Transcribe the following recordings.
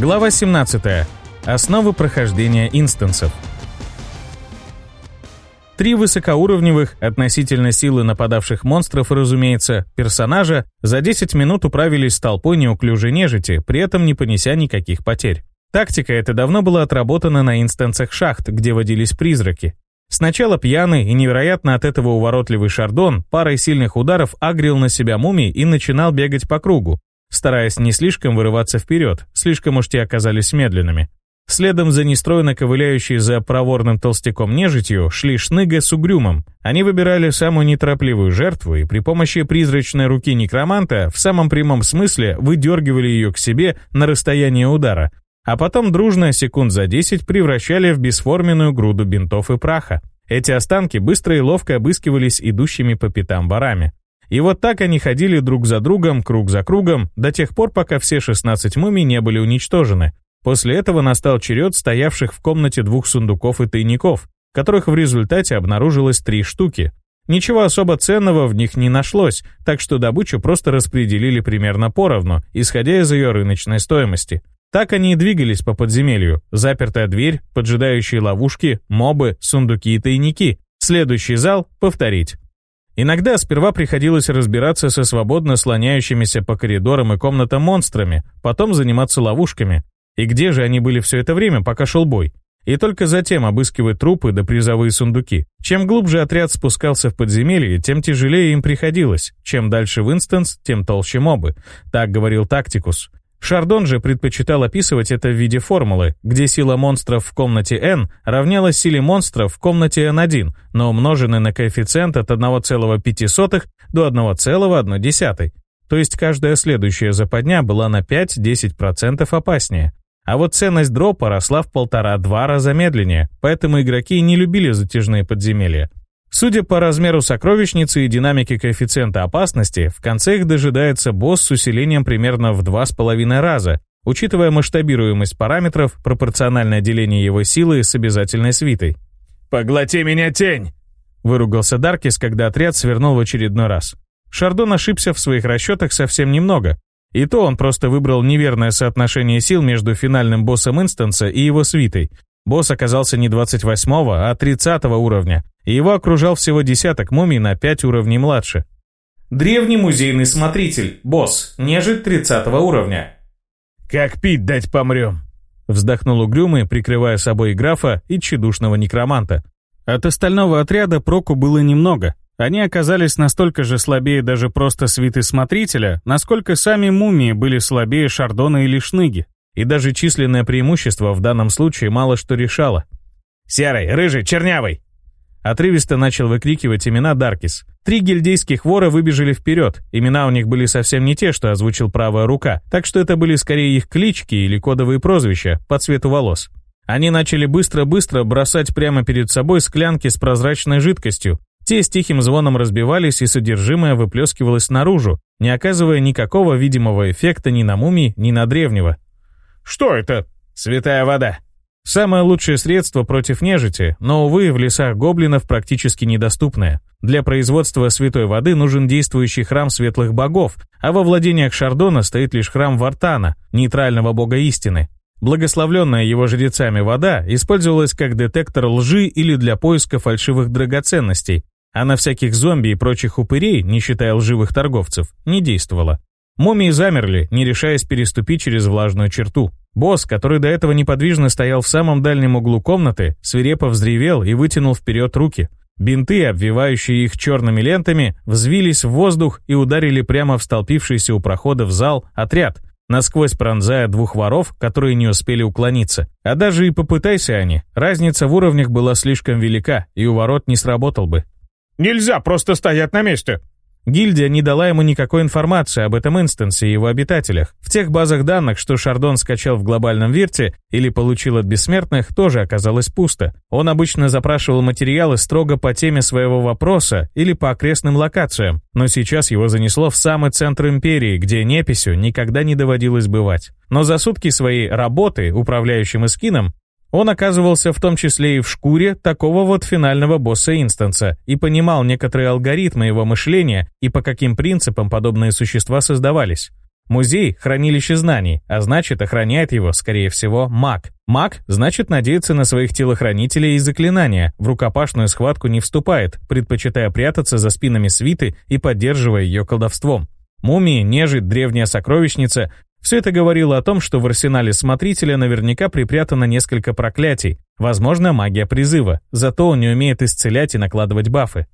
Глава 17. Основы прохождения инстансов. Три высокоуровневых, относительно силы нападавших монстров, разумеется, персонажа за 10 минут управились с толпой неуклюжей нежити, при этом не понеся никаких потерь. Тактика эта давно была отработана на инстансах шахт, где водились призраки. Сначала пьяный и невероятно от этого уворотливый Шардон парой сильных ударов агрил на себя мумий и начинал бегать по кругу, стараясь не слишком вырываться вперед, слишком уж те оказались медленными. Следом за нестройно ковыляющей за проворным толстяком нежитью шли шныга с угрюмом. Они выбирали самую неторопливую жертву и при помощи призрачной руки некроманта в самом прямом смысле выдергивали ее к себе на расстояние удара, а потом дружно секунд за 10 превращали в бесформенную груду бинтов и праха. Эти останки быстро и ловко обыскивались идущими по пятам барами. И вот так они ходили друг за другом, круг за кругом, до тех пор, пока все 16 мумий не были уничтожены. После этого настал черед стоявших в комнате двух сундуков и тайников, которых в результате обнаружилось три штуки. Ничего особо ценного в них не нашлось, так что добычу просто распределили примерно поровну, исходя из ее рыночной стоимости. Так они и двигались по подземелью. Запертая дверь, поджидающие ловушки, мобы, сундуки и тайники. Следующий зал — повторить. Иногда сперва приходилось разбираться со свободно слоняющимися по коридорам и комнатам монстрами, потом заниматься ловушками. И где же они были все это время, пока шел бой? И только затем обыскивать трупы да призовые сундуки. Чем глубже отряд спускался в подземелье, тем тяжелее им приходилось. Чем дальше в инстанс, тем толще мобы. Так говорил Тактикус. Шардон же предпочитал описывать это в виде формулы, где сила монстров в комнате n равнялась силе монстров в комнате n1, но умноженной на коэффициент от 1,5 до 1,1. То есть каждая следующая западня была на 5-10% опаснее. А вот ценность дропа росла в полтора-два раза медленнее, поэтому игроки не любили затяжные подземелья. Судя по размеру сокровищницы и динамике коэффициента опасности, в конце их дожидается босс с усилением примерно в 2,5 раза, учитывая масштабируемость параметров, пропорциональное деление его силы с обязательной свитой. «Поглоти меня, тень!» — выругался Даркис, когда отряд свернул в очередной раз. Шардон ошибся в своих расчетах совсем немного. И то он просто выбрал неверное соотношение сил между финальным боссом инстанса и его свитой — Босс оказался не 28, а 30 уровня, и его окружал всего десяток мумий на 5 уровней младше. Древний музейный смотритель, босс, нежить 30 уровня. «Как пить дать помрем!» Вздохнул угрюмый, прикрывая собой графа, и тщедушного некроманта. От остального отряда проку было немного. Они оказались настолько же слабее даже просто свиты смотрителя, насколько сами мумии были слабее шардона или шныги и даже численное преимущество в данном случае мало что решало. «Серый, рыжий, чернявый!» Отрывисто начал выкрикивать имена Даркис. Три гильдейских вора выбежали вперед. Имена у них были совсем не те, что озвучил правая рука, так что это были скорее их клички или кодовые прозвища по цвету волос. Они начали быстро-быстро бросать прямо перед собой склянки с прозрачной жидкостью. Те с тихим звоном разбивались, и содержимое выплескивалось наружу, не оказывая никакого видимого эффекта ни на мумии, ни на древнего. «Что это?» «Святая вода». Самое лучшее средство против нежити, но, увы, в лесах гоблинов практически недоступное. Для производства святой воды нужен действующий храм светлых богов, а во владениях Шардона стоит лишь храм Вартана, нейтрального бога истины. Благословленная его жрецами вода использовалась как детектор лжи или для поиска фальшивых драгоценностей, а на всяких зомби и прочих упырей, не считая лживых торговцев, не действовала. Мумии замерли, не решаясь переступить через влажную черту. Босс, который до этого неподвижно стоял в самом дальнем углу комнаты, свирепо взревел и вытянул вперед руки. Бинты, обвивающие их черными лентами, взвились в воздух и ударили прямо в столпившийся у прохода в зал отряд, насквозь пронзая двух воров, которые не успели уклониться. А даже и попытайся они, разница в уровнях была слишком велика, и у ворот не сработал бы. «Нельзя просто стоять на месте!» Гильдия не дала ему никакой информации об этом инстансе и его обитателях. В тех базах данных, что Шардон скачал в глобальном вирте или получил от бессмертных, тоже оказалось пусто. Он обычно запрашивал материалы строго по теме своего вопроса или по окрестным локациям, но сейчас его занесло в самый центр империи, где неписью никогда не доводилось бывать. Но за сутки своей работы управляющим эскином он оказывался в том числе и в шкуре такого вот финального босса инстанса и понимал некоторые алгоритмы его мышления и по каким принципам подобные существа создавались. Музей — хранилище знаний, а значит, охраняет его, скорее всего, маг. Маг, значит, надеется на своих телохранителей и заклинания, в рукопашную схватку не вступает, предпочитая прятаться за спинами свиты и поддерживая ее колдовством. Мумии, нежить, древняя сокровищница все это говорило о том, что в арсенале Смотрителя наверняка припрятано несколько проклятий, возможно, магия призыва, зато он не умеет исцелять и накладывать бафы.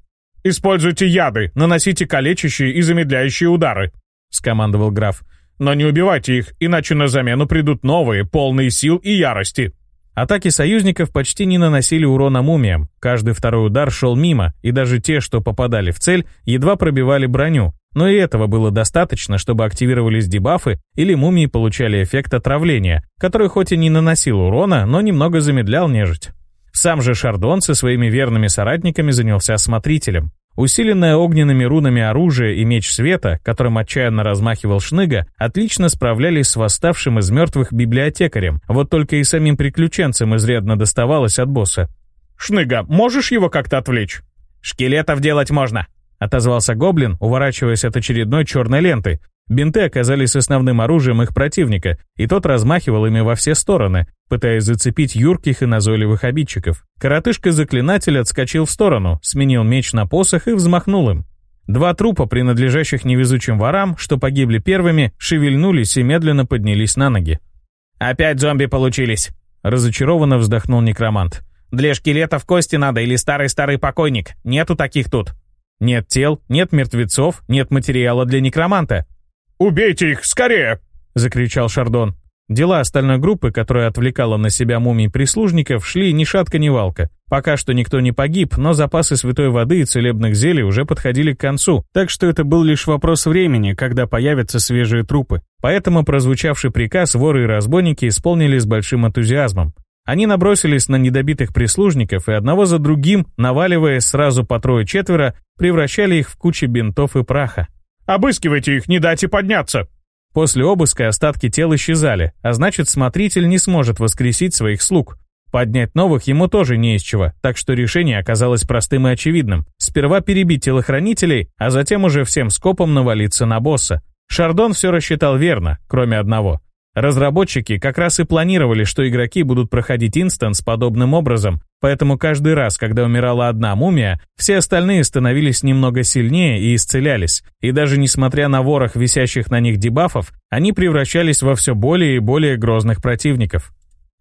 «Используйте яды, наносите калечащие и замедляющие удары», — скомандовал граф. «Но не убивайте их, иначе на замену придут новые, полные сил и ярости». Атаки союзников почти не наносили урона мумиям, каждый второй удар шел мимо, и даже те, что попадали в цель, едва пробивали броню, но и этого было достаточно, чтобы активировались дебафы или мумии получали эффект отравления, который хоть и не наносил урона, но немного замедлял нежить. Сам же Шардон со своими верными соратниками занялся осмотрителем. Усиленное огненными рунами оружие и меч света, которым отчаянно размахивал Шныга, отлично справлялись с восставшим из мертвых библиотекарем, вот только и самим приключенцам изрядно доставалось от босса. «Шныга, можешь его как-то отвлечь?» «Шкелетов делать можно», — отозвался Гоблин, уворачиваясь от очередной черной ленты. Бинты оказались основным оружием их противника, и тот размахивал ими во все стороны, пытаясь зацепить юрких и назойливых обидчиков. Коротышка-заклинатель отскочил в сторону, сменил меч на посох и взмахнул им. Два трупа, принадлежащих невезучим ворам, что погибли первыми, шевельнулись и медленно поднялись на ноги. «Опять зомби получились!» — разочарованно вздохнул некромант. «Для шкелетов кости надо или старый-старый покойник. Нету таких тут!» Нет тел, нет мертвецов, нет материала для некроманта. «Убейте их, скорее!» — закричал Шардон. Дела остальной группы, которая отвлекала на себя мумий прислужников, шли ни шатка, ни валка. Пока что никто не погиб, но запасы святой воды и целебных зелий уже подходили к концу, так что это был лишь вопрос времени, когда появятся свежие трупы. Поэтому прозвучавший приказ воры и разбойники исполнили с большим энтузиазмом. Они набросились на недобитых прислужников и одного за другим, наваливаясь сразу по трое-четверо, превращали их в кучи бинтов и праха. «Обыскивайте их, не дайте подняться!» После обыска остатки тел исчезали, а значит, смотритель не сможет воскресить своих слуг. Поднять новых ему тоже не из чего, так что решение оказалось простым и очевидным. Сперва перебить телохранителей, а затем уже всем скопом навалиться на босса. Шардон все рассчитал верно, кроме одного. Разработчики как раз и планировали, что игроки будут проходить инстанс подобным образом, поэтому каждый раз, когда умирала одна мумия, все остальные становились немного сильнее и исцелялись, и даже несмотря на ворох висящих на них дебафов, они превращались во все более и более грозных противников.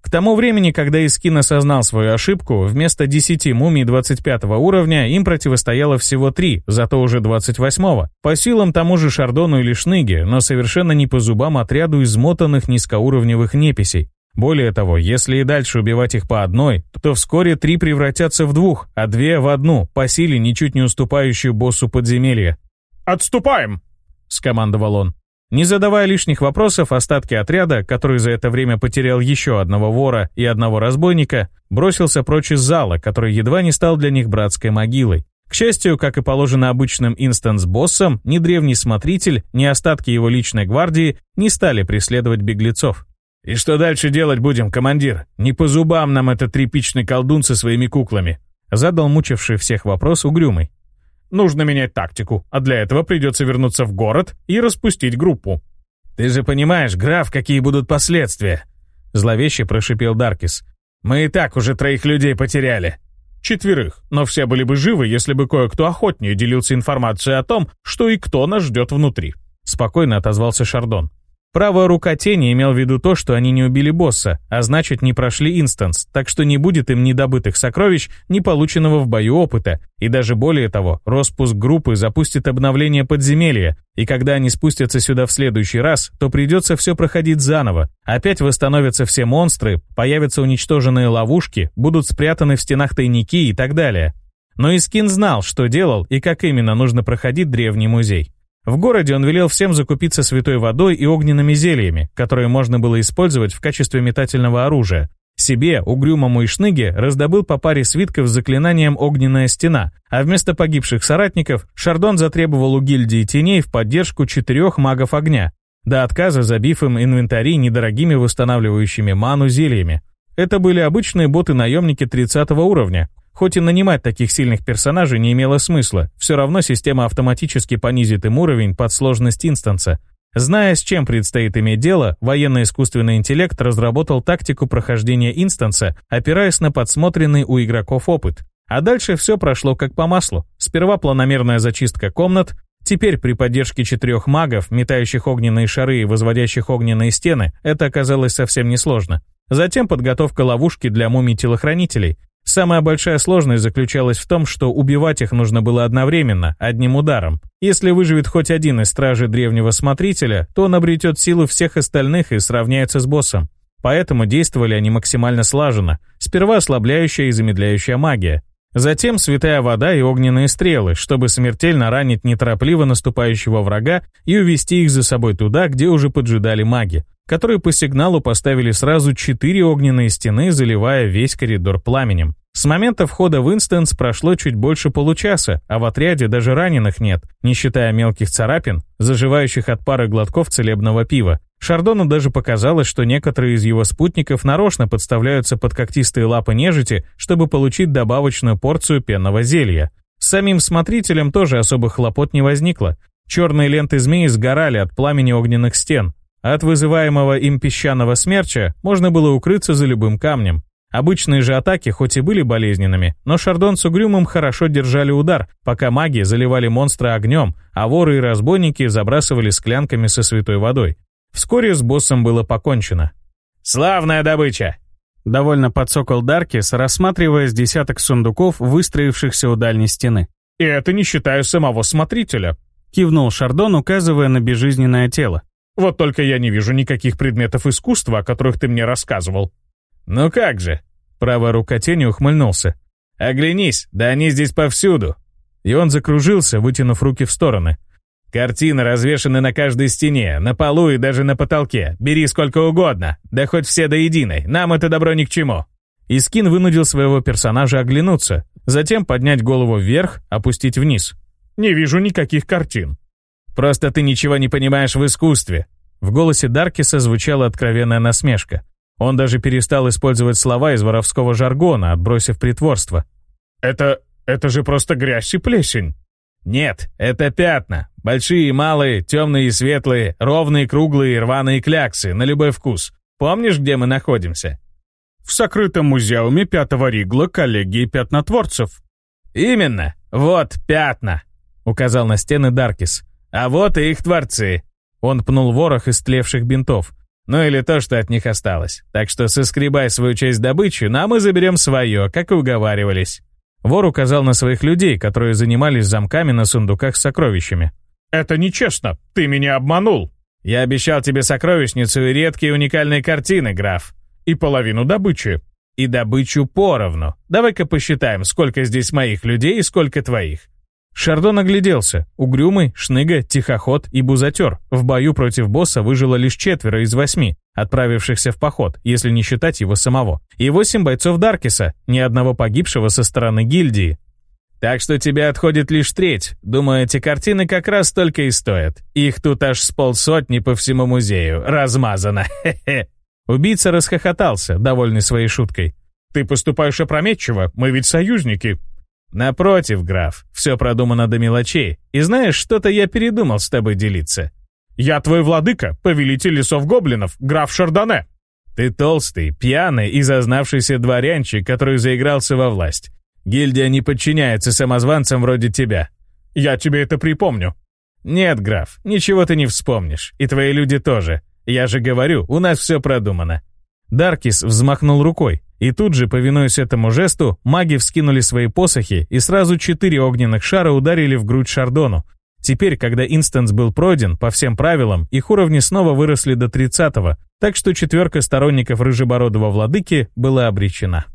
К тому времени, когда Искин осознал свою ошибку, вместо 10 мумий 25 уровня им противостояло всего 3, зато уже 28-го. По силам тому же Шардону или Шныге, но совершенно не по зубам отряду измотанных низкоуровневых неписей. Более того, если и дальше убивать их по одной, то вскоре три превратятся в двух, а две в одну, по силе ничуть не уступающую боссу подземелья. «Отступаем!» — скомандовал он. Не задавая лишних вопросов, остатки отряда, который за это время потерял еще одного вора и одного разбойника, бросился прочь из зала, который едва не стал для них братской могилой. К счастью, как и положено обычным инстанс-боссам, ни древний смотритель, ни остатки его личной гвардии не стали преследовать беглецов. «И что дальше делать будем, командир? Не по зубам нам этот тряпичный колдун со своими куклами», задал мучивший всех вопрос угрюмый. Нужно менять тактику, а для этого придется вернуться в город и распустить группу». «Ты же понимаешь, граф, какие будут последствия!» Зловеще прошипел Даркис. «Мы и так уже троих людей потеряли». «Четверых, но все были бы живы, если бы кое-кто охотнее делился информацией о том, что и кто нас ждет внутри», спокойно отозвался Шардон. Правая рука тени имел в виду то, что они не убили босса, а значит не прошли инстанс, так что не будет им ни добытых сокровищ, ни полученного в бою опыта. И даже более того, распуск группы запустит обновление подземелья, и когда они спустятся сюда в следующий раз, то придется все проходить заново. Опять восстановятся все монстры, появятся уничтоженные ловушки, будут спрятаны в стенах тайники и так далее. Но Искин знал, что делал и как именно нужно проходить древний музей. В городе он велел всем закупиться святой водой и огненными зельями, которые можно было использовать в качестве метательного оружия. Себе, Угрюмому и Шныге раздобыл по паре свитков с заклинанием «Огненная стена», а вместо погибших соратников Шардон затребовал у гильдии теней в поддержку четырех магов огня, до отказа забив им инвентари недорогими восстанавливающими ману зельями. Это были обычные боты-наемники 30 уровня, Хоть и нанимать таких сильных персонажей не имело смысла, все равно система автоматически понизит им уровень под сложность инстанса. Зная, с чем предстоит иметь дело, военно-искусственный интеллект разработал тактику прохождения инстанса, опираясь на подсмотренный у игроков опыт. А дальше все прошло как по маслу. Сперва планомерная зачистка комнат, Теперь при поддержке четырех магов, метающих огненные шары и возводящих огненные стены, это оказалось совсем несложно. Затем подготовка ловушки для мумий-телохранителей. Самая большая сложность заключалась в том, что убивать их нужно было одновременно, одним ударом. Если выживет хоть один из стражей Древнего Смотрителя, то он обретет силу всех остальных и сравняется с боссом. Поэтому действовали они максимально слаженно. Сперва ослабляющая и замедляющая магия. Затем святая вода и огненные стрелы, чтобы смертельно ранить неторопливо наступающего врага и увести их за собой туда, где уже поджидали маги которые по сигналу поставили сразу четыре огненные стены, заливая весь коридор пламенем. С момента входа в инстанс прошло чуть больше получаса, а в отряде даже раненых нет, не считая мелких царапин, заживающих от пары глотков целебного пива. Шардону даже показалось, что некоторые из его спутников нарочно подставляются под когтистые лапы нежити, чтобы получить добавочную порцию пенного зелья. С самим смотрителем тоже особых хлопот не возникло. Черные ленты змеи сгорали от пламени огненных стен, от вызываемого им песчаного смерча можно было укрыться за любым камнем. Обычные же атаки хоть и были болезненными, но Шардон с Угрюмом хорошо держали удар, пока маги заливали монстра огнем, а воры и разбойники забрасывали склянками со святой водой. Вскоре с боссом было покончено. «Славная добыча!» Довольно подсокол Даркис, рассматривая с десяток сундуков, выстроившихся у дальней стены. «И это не считая самого смотрителя», — кивнул Шардон, указывая на безжизненное тело. Вот только я не вижу никаких предметов искусства, о которых ты мне рассказывал». «Ну как же?» Правая рука тени ухмыльнулся. «Оглянись, да они здесь повсюду!» И он закружился, вытянув руки в стороны. «Картины развешаны на каждой стене, на полу и даже на потолке. Бери сколько угодно, да хоть все до единой, нам это добро ни к чему». Искин вынудил своего персонажа оглянуться, затем поднять голову вверх, опустить вниз. «Не вижу никаких картин», Просто ты ничего не понимаешь в искусстве». В голосе Даркиса звучала откровенная насмешка. Он даже перестал использовать слова из воровского жаргона, отбросив притворство. «Это... это же просто грязь и плесень». «Нет, это пятна. Большие и малые, темные и светлые, ровные, круглые, рваные кляксы, на любой вкус. Помнишь, где мы находимся?» «В сокрытом музеуме Пятого Ригла коллегии пятнотворцев». «Именно. Вот пятна», — указал на стены Даркис. А вот и их творцы. Он пнул ворох истлевших бинтов. Ну или то, что от них осталось. Так что соскребай свою часть добычи, нам мы заберем свое, как и уговаривались. Вор указал на своих людей, которые занимались замками на сундуках с сокровищами. «Это нечестно! Ты меня обманул!» «Я обещал тебе сокровищницу и редкие уникальные картины, граф!» «И половину добычи!» «И добычу поровну! Давай-ка посчитаем, сколько здесь моих людей и сколько твоих!» Шардон огляделся. Угрюмый, Шныга, Тихоход и Бузатер. В бою против босса выжило лишь четверо из восьми, отправившихся в поход, если не считать его самого. И восемь бойцов Даркиса, ни одного погибшего со стороны гильдии. Так что тебе отходит лишь треть. Думаю, эти картины как раз только и стоят. Их тут аж с полсотни по всему музею. Размазано. Хе-хе. Убийца расхохотался, довольный своей шуткой. «Ты поступаешь опрометчиво, мы ведь союзники. «Напротив, граф, все продумано до мелочей, и знаешь, что-то я передумал с тобой делиться». «Я твой владыка, повелитель лесов-гоблинов, граф Шардоне». «Ты толстый, пьяный и зазнавшийся дворянчик, который заигрался во власть. Гильдия не подчиняется самозванцам вроде тебя». «Я тебе это припомню». «Нет, граф, ничего ты не вспомнишь, и твои люди тоже. Я же говорю, у нас все продумано». Даркис взмахнул рукой, и тут же, повинуясь этому жесту, маги вскинули свои посохи и сразу четыре огненных шара ударили в грудь Шардону. Теперь, когда инстанс был пройден, по всем правилам, их уровни снова выросли до 30-го, так что четверка сторонников Рыжебородого Владыки была обречена.